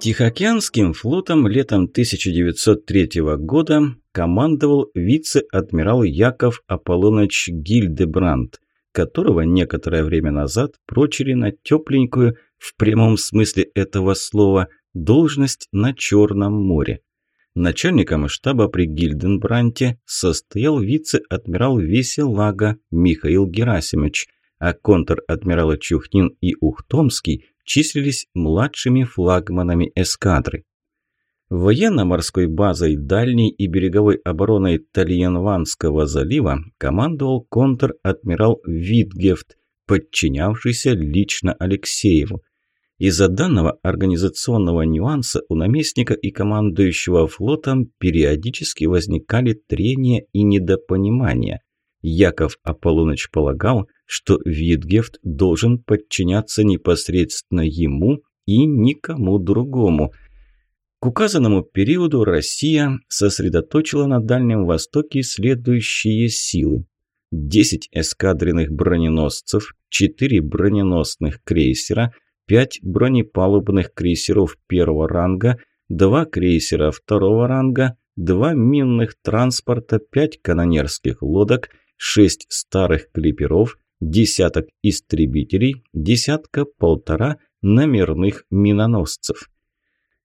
Тихоокеанским флотом летом 1903 года командовал вице-адмирал Яков Аполлоныч Гильдебранд, которого некоторое время назад прочили на тепленькую, в прямом смысле этого слова, должность на Черном море. Начальником штаба при Гильденбранте состоял вице-адмирал Веселага Михаил Герасимович, а контр-адмиралы Чухнин и Ухтомский числились младшими флагманами эскадры. Военно-морской базой дальней и береговой обороной Тальянванского залива командовал контр-адмирал Витгефт, подчинявшийся лично Алексееву. Из-за данного организационного нюанса у наместника и командующего флотом периодически возникали трения и недопонимания. Яков Аполлоныч полагал, что Витгефт должен подчиняться непосредственно ему и никому другому. К указанному периоду Россия сосредоточила на Дальнем Востоке следующие силы. 10 эскадренных броненосцев, 4 броненосных крейсера – пять бронепалубных крейсеров первого ранга, два крейсера второго ранга, два минных транспорта, пять канонерских лодок, шесть старых клиперов, десяток истребителей, десятка-полтора номерных миноносцев.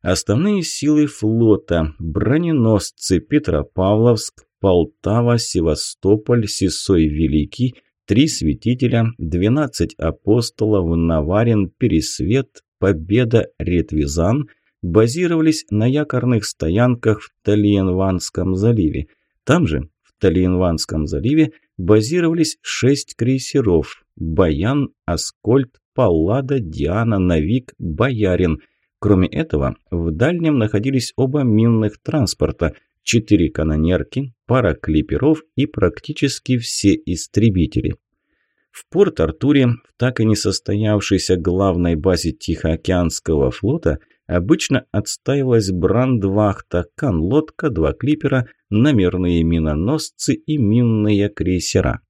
Основные силы флота – броненосцы Петропавловск, Полтава, Севастополь, Сесой Великий, Три святителя, двенадцать апостолов, Наварин, Пересвет, Победа, Ретвизан базировались на якорных стоянках в Тальянванском заливе. Там же, в Тальянванском заливе, базировались шесть крейсеров – Баян, Аскольд, Паллада, Диана, Навик, Боярин. Кроме этого, в дальнем находились оба минных транспорта – четыре канонерки, пара клиперов и практически все истребители. В Порт-Артуре, в так и не состоявшейся главной базе Тихоокеанского флота, обычно отстаивалась брандвахта, канлодка, два клипера, номерные миноносцы и минные крейсера.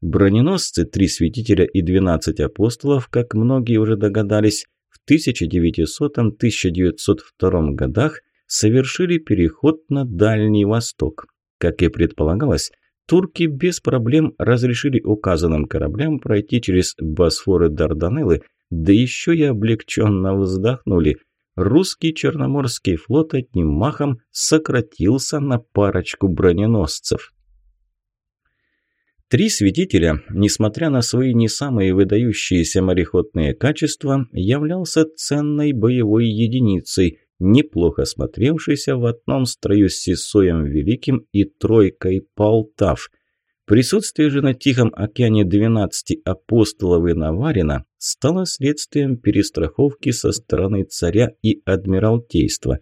Броненосцы, три святителя и 12 апостолов, как многие уже догадались, в 1900-1902 годах совершили переход на Дальний Восток. Как и предполагалось, турки без проблем разрешили указанным кораблям пройти через Босфор и Дарданеллы, да еще и облегченно вздохнули. Русский Черноморский флот одним махом сократился на парочку броненосцев. Три свидетеля, несмотря на свои не самые выдающиеся мореходные качества, являлся ценной боевой единицей, неплохо смотревшийся в одном строю с Сесоем Великим и тройкой Полтав. Присутствие же на Тихом океане 12 апостолов и Наварина стало следствием перестраховки со стороны царя и адмиралтейства.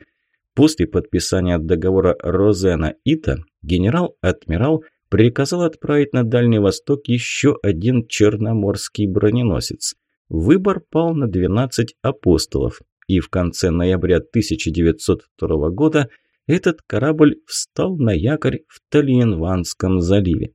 После подписания договора Розена-Ита генерал-адмирал приказал отправить на Дальний Восток еще один черноморский броненосец. Выбор пал на 12 апостолов, и в конце ноября 1902 года этот корабль встал на якорь в Тальянванском заливе.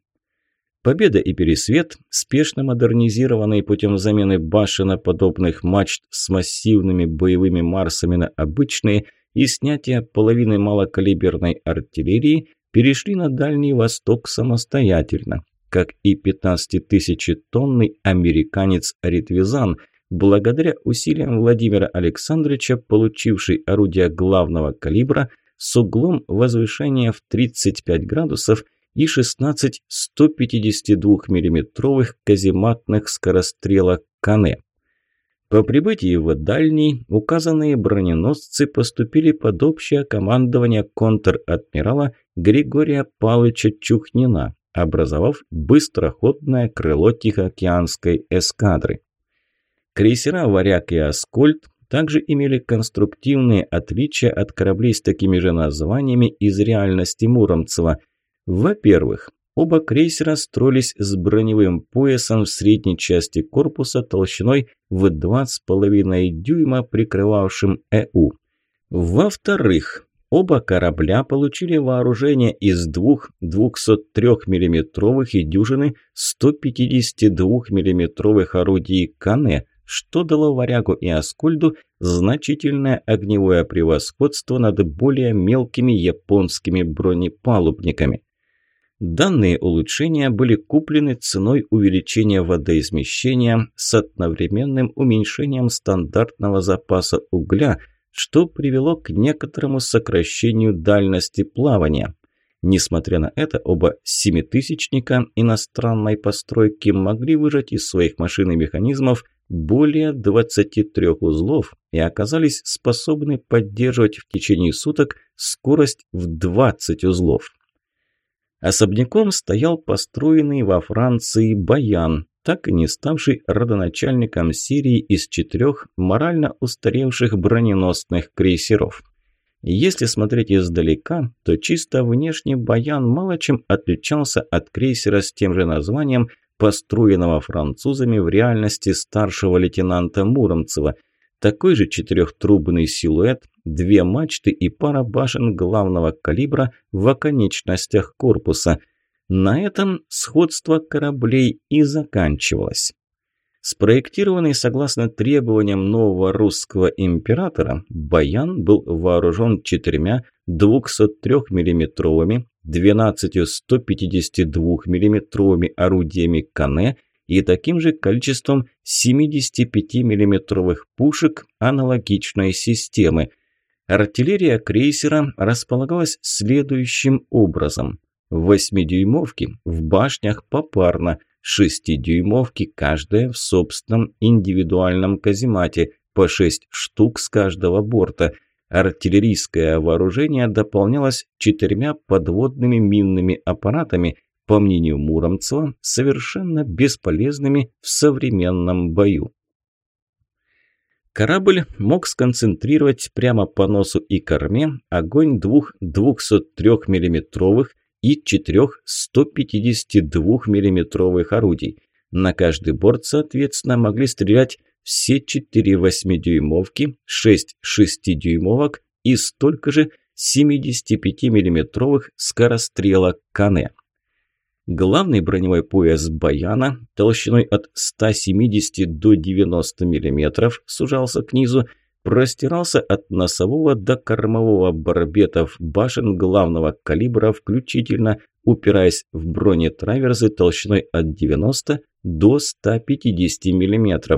Победа и Пересвет, спешно модернизированные путем замены башеноподобных мачт с массивными боевыми марсами на обычные и снятия половины малокалиберной артиллерии, перешли на Дальний Восток самостоятельно, как и 15-тысячетонный американец Ритвизан – благодаря усилиям Владимира Александровича, получивший орудие главного калибра с углом возвышения в 35 градусов и 16 152 миллиметровых казематных скорострелок «Кане». По прибытии в Дальний указанные броненосцы поступили под общее командование контр-адмирала Григория Павловича Чухнина, образовав быстроходное крыло Тихоокеанской эскадры. Крейсера «Варяг» и «Аскольд» также имели конструктивные отличия от кораблей с такими же названиями из реальности Муромцева. Во-первых, оба крейсера строились с броневым поясом в средней части корпуса толщиной в 2,5 дюйма, прикрывавшим ЭУ. Во-вторых, Оба корабля получили вооружение из двух 203 миллиметровых и дюжины 152 миллиметровых орудий «Кане», что дало Варягу и Аскольду значительное огневое превосходство над более мелкими японскими бронепалубниками. Данные улучшения были куплены ценой увеличения водоизмещения с одновременным уменьшением стандартного запаса угля, что привело к некоторому сокращению дальности плавания. Несмотря на это, оба семитысячника иностранной постройки могли выжать из своих машин и механизмов более 23 узлов и оказались способны поддерживать в течение суток скорость в 20 узлов. Особняком стоял построенный во Франции «Баян», так и не ставший родоначальником серии из четырех морально устаревших броненосных крейсеров. Если смотреть издалека, то чисто внешне «Баян» мало чем отличался от крейсера с тем же названием, построенного французами в реальности старшего лейтенанта Муромцева – такой же четырехтрубный силуэт, две мачты и пара башен главного калибра в оконечностях корпуса. На этом сходство кораблей и заканчивалось. Спроектированный согласно требованиям нового русского императора, «Баян» был вооружен четырьмя 203 миллиметровыми 12 152 миллиметровыми орудиями «Кане» и таким же количеством 75 миллиметровых пушек аналогичной системы. Артиллерия крейсера располагалась следующим образом. 8-дюймовки в башнях попарно, 6-дюймовки каждая в собственном индивидуальном каземате, по 6 штук с каждого борта. Артиллерийское вооружение дополнялось четырьмя подводными минными аппаратами – по мнению Муромцева, совершенно бесполезными в современном бою. Корабль мог сконцентрировать прямо по носу и корме огонь двух 203 миллиметровых и четырех 152 миллиметровых орудий. На каждый борт, соответственно, могли стрелять все четыре 8-дюймовки, 6 6-дюймовок и столько же 75 миллиметровых скорострелок Кане. Главный броневой пояс «Баяна» толщиной от 170 до 90 мм сужался к низу, простирался от носового до кормового барбетов башен главного калибра включительно, упираясь в бронетраверзы толщиной от 90 до 150 мм.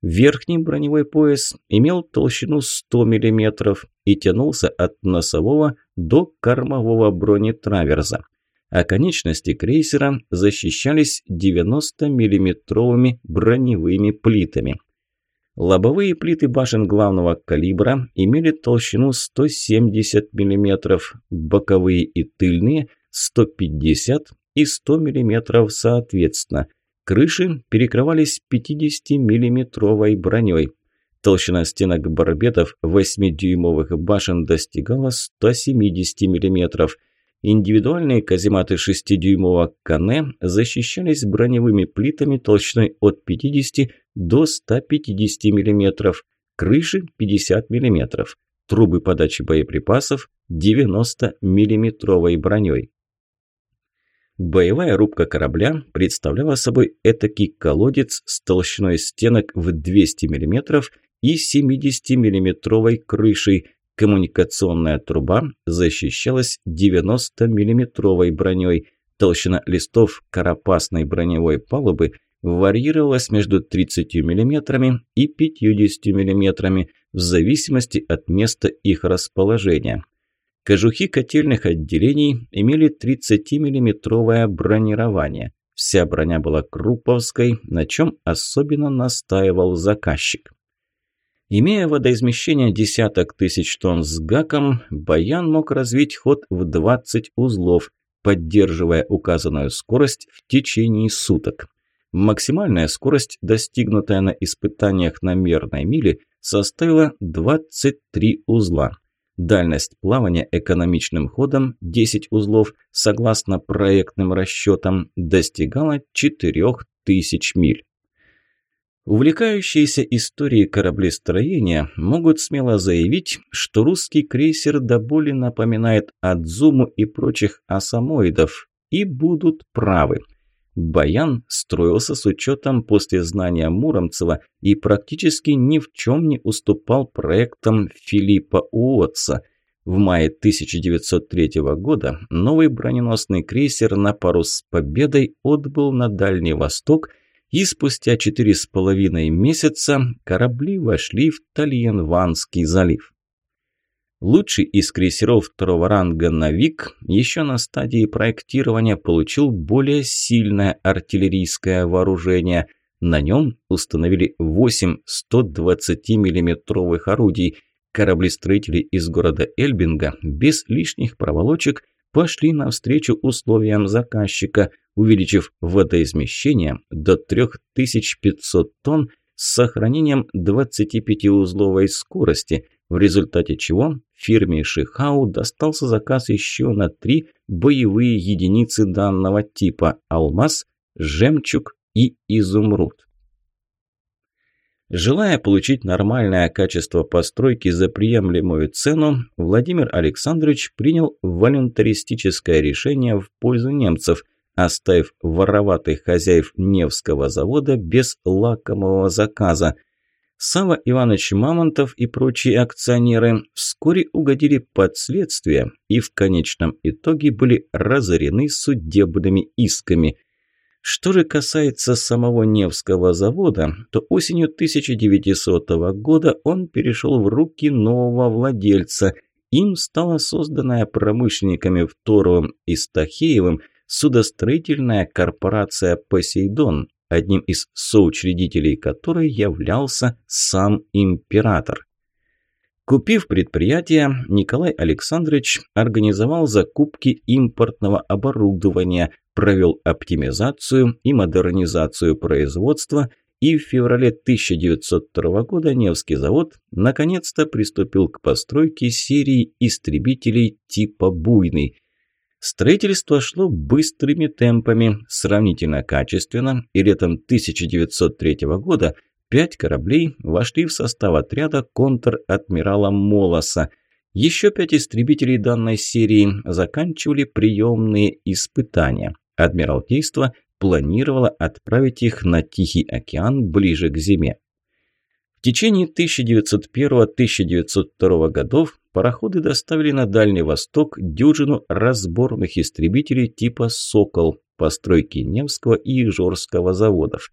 Верхний броневой пояс имел толщину 100 мм и тянулся от носового до кормового бронетраверза а конечности крейсера защищались 90-миллиметровыми броневыми плитами. Лобовые плиты башен главного калибра имели толщину 170 мм, боковые и тыльные – 150 и 100 мм соответственно. Крыши перекрывались 50-миллиметровой броней. Толщина стенок барбетов 8-дюймовых башен достигала 170 мм – Индивидуальные казематы 6-дюймового Кане защищались броневыми плитами толщиной от 50 до 150 мм, крыши 50 мм, трубы подачи боеприпасов 90 миллиметровой броней. Боевая рубка корабля представляла собой этакий колодец с толщиной стенок в 200 мм и 70 миллиметровой крышей, Коммуникационная труба защищалась 90-миллиметровой броней. Толщина листов карапасной броневой палубы варьировалась между 30 мм и 50 мм в зависимости от места их расположения. Кожухи котельных отделений имели 30-миллиметровое бронирование. Вся броня была круповской, на чем особенно настаивал заказчик. Имея водоизмещение десяток тысяч тонн с гаком, Баян мог развить ход в 20 узлов, поддерживая указанную скорость в течение суток. Максимальная скорость, достигнутая на испытаниях на мерной миле, составила 23 узла. Дальность плавания экономичным ходом 10 узлов, согласно проектным расчетам, достигала 4000 миль. Увлекающиеся историей кораблестроения могут смело заявить, что русский крейсер до боли напоминает Адзуму и прочих асамоидов, и будут правы. Баян строился с учетом после знания Муромцева и практически ни в чем не уступал проектам Филиппа Уотса. В мае 1903 года новый броненосный крейсер на пару с «Победой» отбыл на Дальний Восток, и спустя четыре с половиной месяца корабли вошли в Тальянванский залив. Лучший из крейсеров второго ранга «Навик» еще на стадии проектирования получил более сильное артиллерийское вооружение. На нем установили 8 120 миллиметровых орудий. Кораблестроители из города Эльбинга без лишних проволочек пошли навстречу условиям заказчика, увеличив водоизмещение до 3500 тонн с сохранением 25-узловой скорости – в результате чего фирме Шихау достался заказ еще на три боевые единицы данного типа – алмаз, жемчуг и изумруд. Желая получить нормальное качество постройки за приемлемую цену, Владимир Александрович принял волюнтаристическое решение в пользу немцев, оставив вороватых хозяев Невского завода без лакомого заказа – Сава Иванович Мамонтов и прочие акционеры вскоре угодили под следствие и в конечном итоге были разорены судебными исками. Что же касается самого Невского завода, то осенью 1900 года он перешел в руки нового владельца. Им стала созданная промышленниками Второвым и Стахеевым судостроительная корпорация «Посейдон», одним из соучредителей которой являлся сам император. Купив предприятие, Николай Александрович организовал закупки импортного оборудования, провел оптимизацию и модернизацию производства и в феврале 1902 года Невский завод наконец-то приступил к постройке серии истребителей типа «Буйный», Строительство шло быстрыми темпами, сравнительно качественно, и летом 1903 года пять кораблей вошли в состав отряда контр-адмирала Молоса. Еще пять истребителей данной серии заканчивали приемные испытания. Адмиралтейство планировало отправить их на Тихий океан ближе к зиме. В течение 1901-1902 годов пароходы доставили на Дальний Восток дюжину разборных истребителей типа «Сокол» постройки Невского и Ижорского заводов.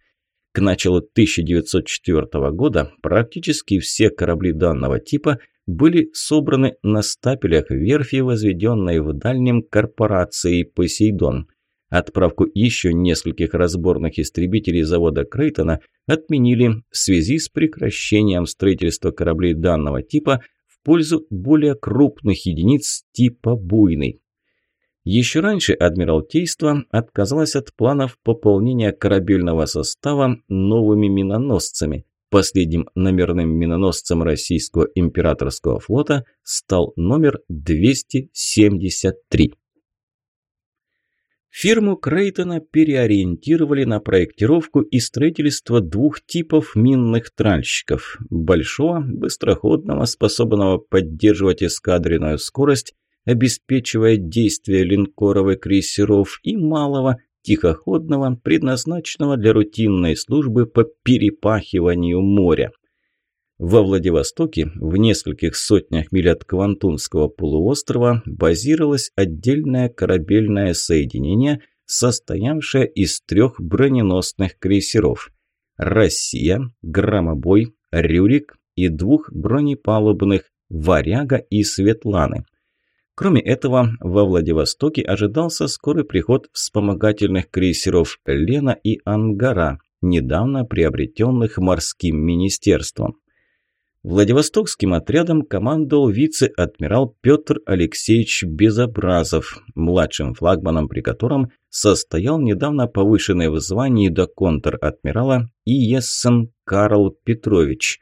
К началу 1904 года практически все корабли данного типа были собраны на стапелях верфи, возведенной в дальнем корпорацией «Посейдон». Отправку еще нескольких разборных истребителей завода Крейтона отменили в связи с прекращением строительства кораблей данного типа пользу более крупных единиц типа «буйный». Еще раньше Адмиралтейство отказалось от планов пополнения корабельного состава новыми миноносцами. Последним номерным миноносцем российского императорского флота стал номер 273. Фирму Крейтона переориентировали на проектировку и строительство двух типов минных тральщиков – большого, быстроходного, способного поддерживать эскадренную скорость, обеспечивая действие линкоров и крейсеров, и малого, тихоходного, предназначенного для рутинной службы по перепахиванию моря. Во Владивостоке, в нескольких сотнях миль от Квантунского полуострова, базировалось отдельное корабельное соединение, состоявшее из трех броненосных крейсеров «Россия», «Громобой», «Рюрик» и двух бронепалубных «Варяга» и «Светланы». Кроме этого, во Владивостоке ожидался скорый приход вспомогательных крейсеров «Лена» и «Ангара», недавно приобретенных морским министерством. Владивостокским отрядом командовал вице-адмирал Петр Алексеевич Безобразов, младшим флагманом при котором состоял недавно повышенный в звании до контр-адмирала Иессен Карл Петрович.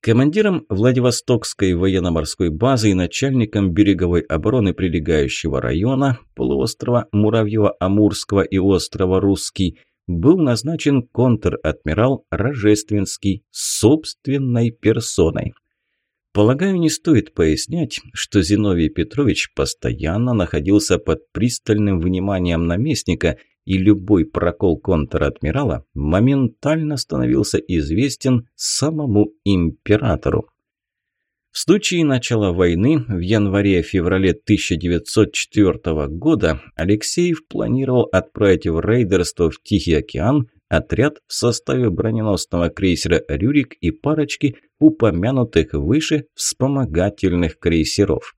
Командиром Владивостокской военно-морской базы и начальником береговой обороны прилегающего района полуострова Муравьева-Амурского и острова Русский – был назначен контр-адмирал Рожественский собственной персоной. Полагаю, не стоит пояснять, что Зиновий Петрович постоянно находился под пристальным вниманием наместника, и любой прокол контр-адмирала моментально становился известен самому императору. В случае начала войны в январе-феврале 1904 года Алексеев планировал отправить в рейдерство в Тихий океан отряд в составе броненосного крейсера «Рюрик» и парочки упомянутых выше вспомогательных крейсеров.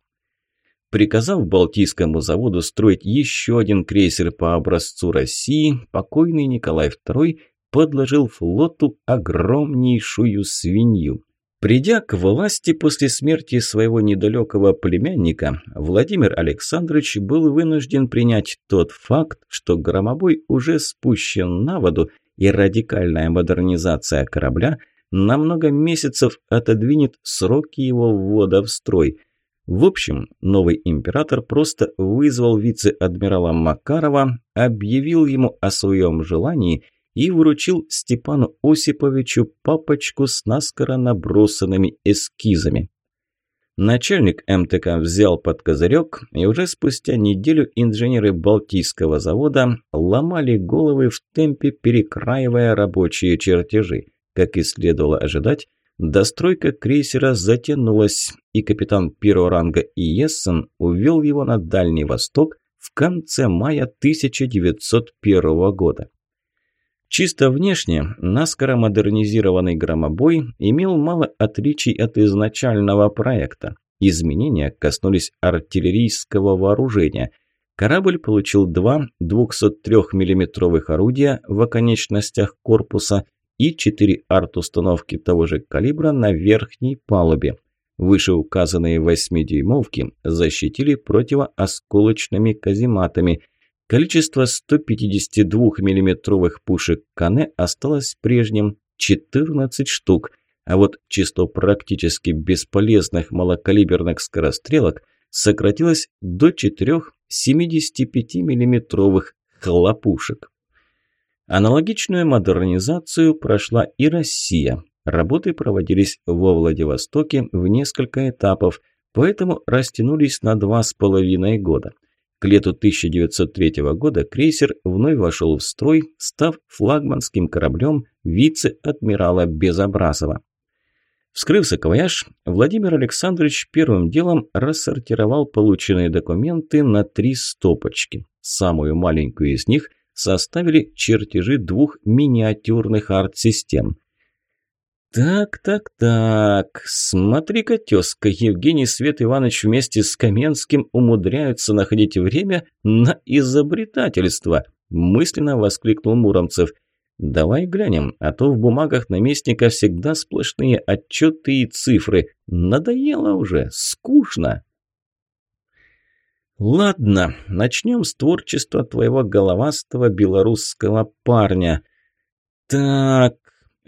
Приказав Балтийскому заводу строить еще один крейсер по образцу России, покойный Николай II подложил флоту огромнейшую свинью. Придя к власти после смерти своего недалекого племянника, Владимир Александрович был вынужден принять тот факт, что громобой уже спущен на воду, и радикальная модернизация корабля на много месяцев отодвинет сроки его ввода в строй. В общем, новый император просто вызвал вице-адмирала Макарова, объявил ему о своем желании – и вручил Степану Осиповичу папочку с наскоро набросанными эскизами. Начальник МТК взял под козырек, и уже спустя неделю инженеры Балтийского завода ломали головы в темпе, перекраивая рабочие чертежи. Как и следовало ожидать, достройка крейсера затянулась, и капитан первого ранга Иессен увел его на Дальний Восток в конце мая 1901 года. Чисто внешне, наскоро модернизированный громобой имел мало отличий от изначального проекта. Изменения коснулись артиллерийского вооружения. Корабль получил два 203 миллиметровых орудия в оконечностях корпуса и четыре арт-установки того же калибра на верхней палубе. Вышеуказанные 8-дюймовки защитили противоосколочными казематами – Количество 152 миллиметровых пушек Кане осталось прежним – 14 штук, а вот число практически бесполезных малокалиберных скорострелок сократилось до 4 75 миллиметровых хлопушек. Аналогичную модернизацию прошла и Россия. Работы проводились во Владивостоке в несколько этапов, поэтому растянулись на два с половиной года – к лету 1903 года крейсер вновь вошел в строй, став флагманским кораблем вице-адмирала Безобразова. Вскрыв саквояж, Владимир Александрович первым делом рассортировал полученные документы на три стопочки. Самую маленькую из них составили чертежи двух миниатюрных арт-систем. «Так, так, так, смотри-ка, тезка, Евгений Свет Иванович вместе с Каменским умудряются находить время на изобретательство», мысленно воскликнул Муромцев. «Давай глянем, а то в бумагах наместника всегда сплошные отчеты и цифры. Надоело уже, скучно». «Ладно, начнем с творчества твоего головастого белорусского парня». «Так,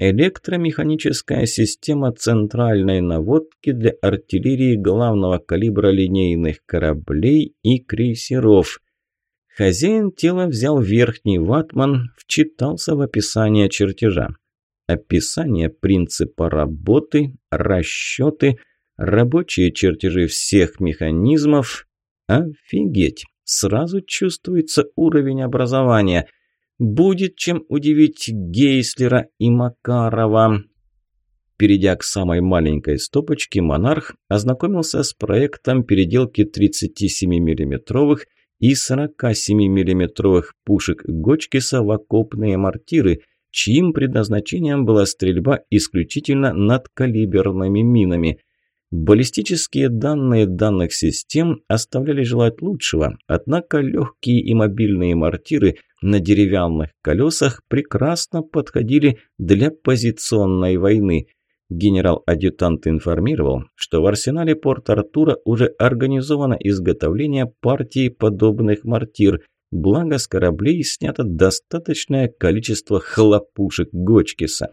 электромеханическая система центральной наводки для артиллерии главного калибра линейных кораблей и крейсеров. Хозяин тела взял верхний ватман, вчитался в описание чертежа. Описание принципа работы, расчеты, рабочие чертежи всех механизмов. Офигеть! Сразу чувствуется уровень образования – Будет чем удивить Гейслера и Макарова. Перейдя к самой маленькой стопочке, монарх ознакомился с проектом переделки 37 миллиметровых и 47 миллиметровых пушек Гочкиса в окопные мортиры, чьим предназначением была стрельба исключительно над калиберными минами – Баллистические данные данных систем оставляли желать лучшего, однако легкие и мобильные мортиры на деревянных колесах прекрасно подходили для позиционной войны. Генерал-адъютант информировал, что в арсенале Порт-Артура уже организовано изготовление партии подобных мортир, благо с кораблей снято достаточное количество хлопушек Гочкиса.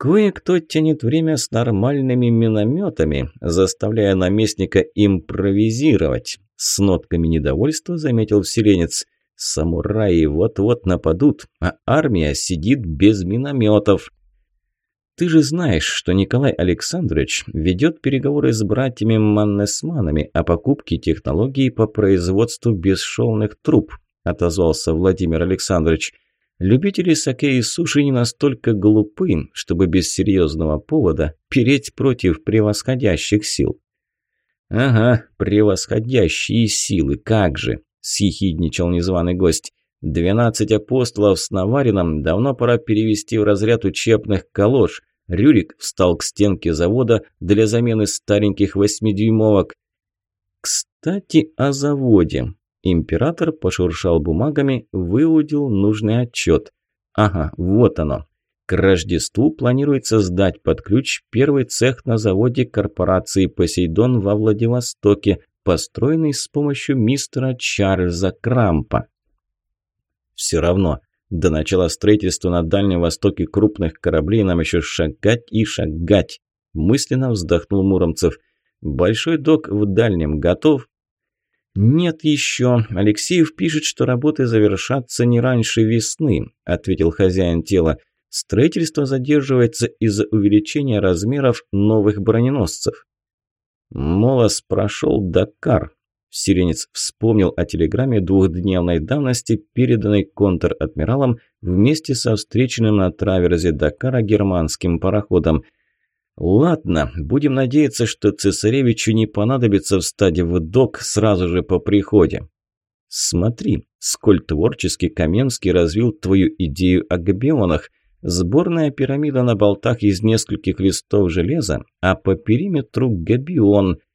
Кое-кто тянет время с нормальными минометами, заставляя наместника импровизировать. С нотками недовольства заметил вселенец. Самураи вот-вот нападут, а армия сидит без минометов. Ты же знаешь, что Николай Александрович ведет переговоры с братьями Маннесманами о покупке технологий по производству бесшовных труб, отозвался Владимир Александрович. Любители саке и суши не настолько глупы, чтобы без серьезного повода переть против превосходящих сил. «Ага, превосходящие силы, как же!» – съехидничал незваный гость. «Двенадцать апостолов с Наварином давно пора перевести в разряд учебных калош. Рюрик встал к стенке завода для замены стареньких восьмидюймовок. Кстати, о заводе. Император пошуршал бумагами, выудил нужный отчет. Ага, вот оно. К Рождеству планируется сдать под ключ первый цех на заводе корпорации «Посейдон» во Владивостоке, построенный с помощью мистера Чарльза Крампа. Все равно, до начала строительства на Дальнем Востоке крупных кораблей нам еще шагать и шагать. Мысленно вздохнул Муромцев. Большой док в Дальнем готов? Нет еще. Алексеев пишет, что работы завершатся не раньше весны, ответил хозяин тела. Строительство задерживается из-за увеличения размеров новых броненосцев. Молос прошел Дакар, Сиренец вспомнил о телеграмме двухдневной давности, переданной контр-адмиралом вместе со встреченным на траверзе Дакара германским пароходом. «Ладно, будем надеяться, что цесаревичу не понадобится встать в док сразу же по приходе». «Смотри, сколь творчески Каменский развил твою идею о габионах. Сборная пирамида на болтах из нескольких листов железа, а по периметру габион –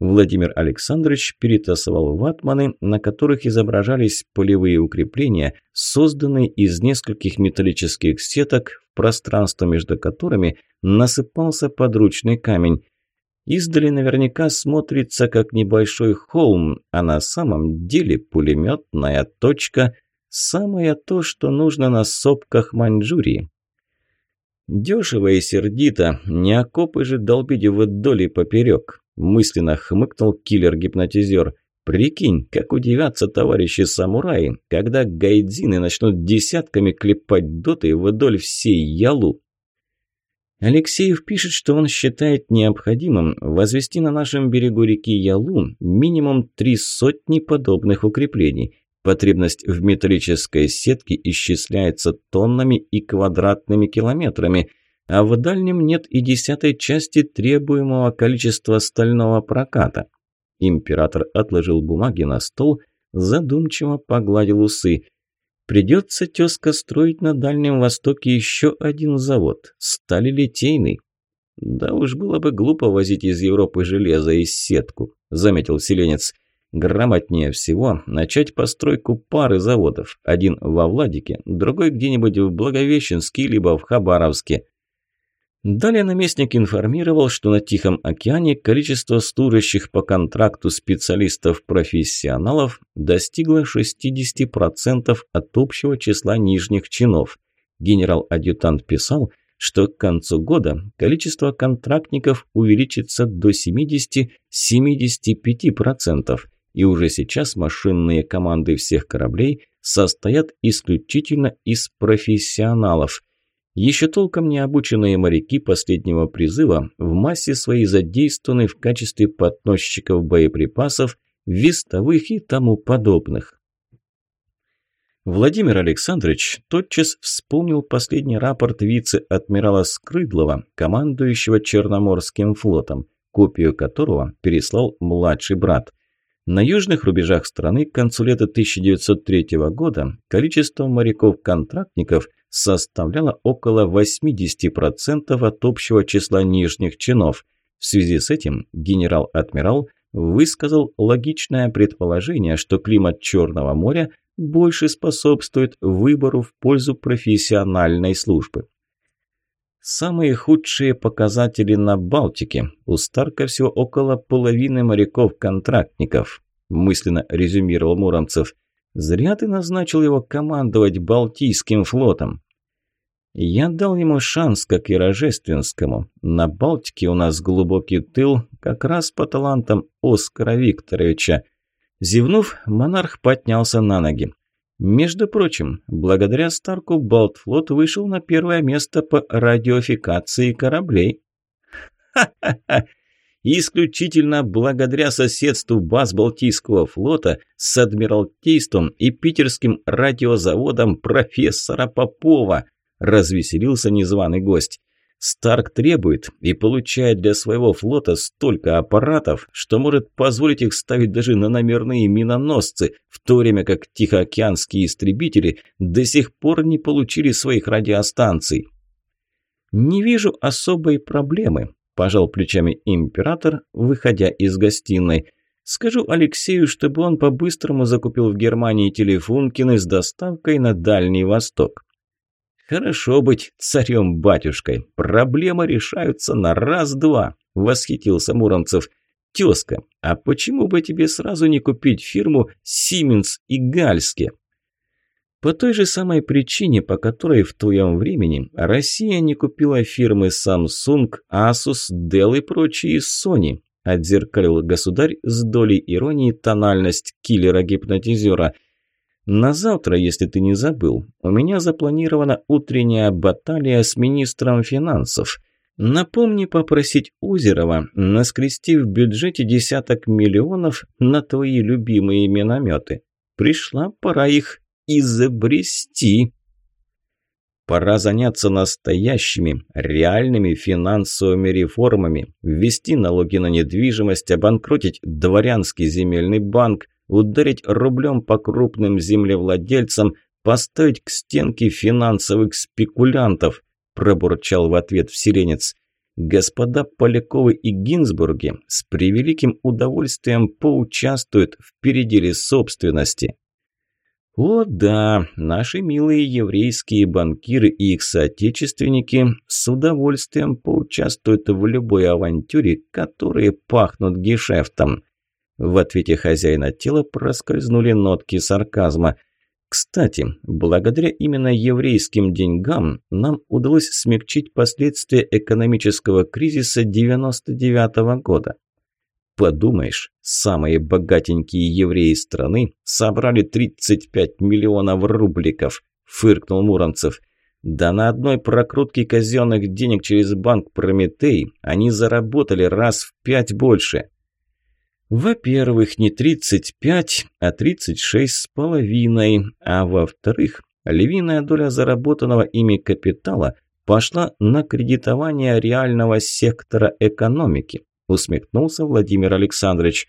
Владимир Александрович перетасовал ватманы, на которых изображались полевые укрепления, созданные из нескольких металлических сеток, пространство между которыми насыпался подручный камень. Издали наверняка смотрится как небольшой холм, а на самом деле пулеметная точка – самое то, что нужно на сопках Маньчжурии. Дешево и сердито, не окопы же долбить вдоль и поперек. Мысленно хмыкнул киллер-гипнотизер. Прикинь, как удивятся товарищи-самураи, когда гайдзины начнут десятками клепать доты вдоль всей Ялу. Алексеев пишет, что он считает необходимым возвести на нашем берегу реки Ялу минимум три сотни подобных укреплений. Потребность в металлической сетке исчисляется тоннами и квадратными километрами – а в дальнем нет и десятой части требуемого количества стального проката. Император отложил бумаги на стол, задумчиво погладил усы. Придется, тезка, строить на Дальнем Востоке еще один завод, сталелитейный. Да уж было бы глупо возить из Европы железо и сетку, заметил селенец. Грамотнее всего начать постройку пары заводов. Один во Владике, другой где-нибудь в Благовещенске либо в Хабаровске. Далее наместник информировал, что на Тихом океане количество служащих по контракту специалистов-профессионалов достигло 60% от общего числа нижних чинов. Генерал-адъютант писал, что к концу года количество контрактников увеличится до 70-75%, и уже сейчас машинные команды всех кораблей состоят исключительно из профессионалов – еще толком не обученные моряки последнего призыва в массе своей задействованы в качестве подносчиков боеприпасов, вестовых и тому подобных. Владимир Александрович тотчас вспомнил последний рапорт вице-адмирала Скрыдлова, командующего Черноморским флотом, копию которого переслал младший брат. На южных рубежах страны к концу лета 1903 года количество моряков-контрактников – составляла около 80% от общего числа нижних чинов. В связи с этим генерал-адмирал высказал логичное предположение, что климат Черного моря больше способствует выбору в пользу профессиональной службы. Самые худшие показатели на Балтике. У Старка всего около половины моряков-контрактников, мысленно резюмировал Муромцев – Зря ты назначил его командовать Балтийским флотом. Я дал ему шанс, как и Рожественскому. На Балтике у нас глубокий тыл, как раз по талантам Оскара Викторовича. Зевнув, монарх поднялся на ноги. Между прочим, благодаря Старку Балтфлот вышел на первое место по радиофикации кораблей. Ха-ха-ха! Исключительно благодаря соседству баз Балтийского флота с Адмиралтейством и питерским радиозаводом профессора Попова, развеселился незваный гость. Старк требует и получает для своего флота столько аппаратов, что может позволить их ставить даже на номерные миноносцы, в то время как тихоокеанские истребители до сих пор не получили своих радиостанций. «Не вижу особой проблемы», – пожал плечами император, выходя из гостиной. «Скажу Алексею, чтобы он по-быстрому закупил в Германии телефонкины с доставкой на Дальний Восток». «Хорошо быть царем-батюшкой. Проблемы решаются на раз-два», – восхитился Муромцев. «Тезка, а почему бы тебе сразу не купить фирму «Сименс» и «Гальске»?» По той же самой причине, по которой в твоем времени Россия не купила фирмы Samsung, Asus, Dell и прочие Sony, отзеркалил государь с долей иронии тональность киллера-гипнотизера – на завтра, если ты не забыл, у меня запланирована утренняя баталия с министром финансов. Напомни попросить Озерова наскрести в бюджете десяток миллионов на твои любимые минометы. Пришла пора их изобрести. Пора заняться настоящими, реальными финансовыми реформами, ввести налоги на недвижимость, обанкротить дворянский земельный банк, ударить рублем по крупным землевладельцам, поставить к стенке финансовых спекулянтов, пробурчал в ответ вселенец. Господа Поляковы и Гинзбурги с превеликим удовольствием поучаствуют в переделе собственности. О да, наши милые еврейские банкиры и их соотечественники с удовольствием поучаствуют в любой авантюре, которые пахнут гешефтом. В ответе хозяина тела проскользнули нотки сарказма. Кстати, благодаря именно еврейским деньгам нам удалось смягчить последствия экономического кризиса 99 -го года. Подумаешь, самые богатенькие евреи страны собрали 35 миллионов рубликов, фыркнул Муромцев. Да на одной прокрутке казенных денег через банк Прометей они заработали раз в пять больше. Во-первых, не 35, а 36 с половиной, а во-вторых, львиная доля заработанного ими капитала пошла на кредитование реального сектора экономики, усмехнулся Владимир Александрович.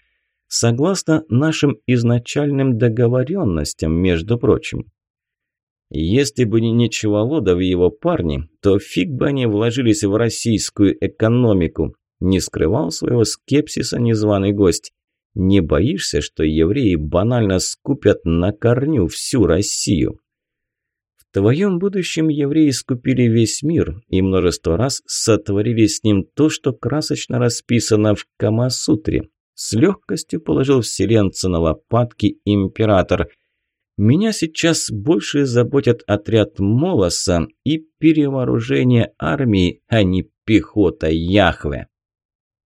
Согласно нашим изначальным договоренностям, между прочим. Если бы не Нечеволодов и его парни, то фиг бы они вложились в российскую экономику, не скрывал своего скепсиса незваный гость. Не боишься, что евреи банально скупят на корню всю Россию? Твоем будущем евреи скупили весь мир и множество раз сотворили с ним то, что красочно расписано в Камасутре. С легкостью положил вселенца на лопатки император. Меня сейчас больше заботят отряд Молоса и перевооружение армии, а не пехота Яхве.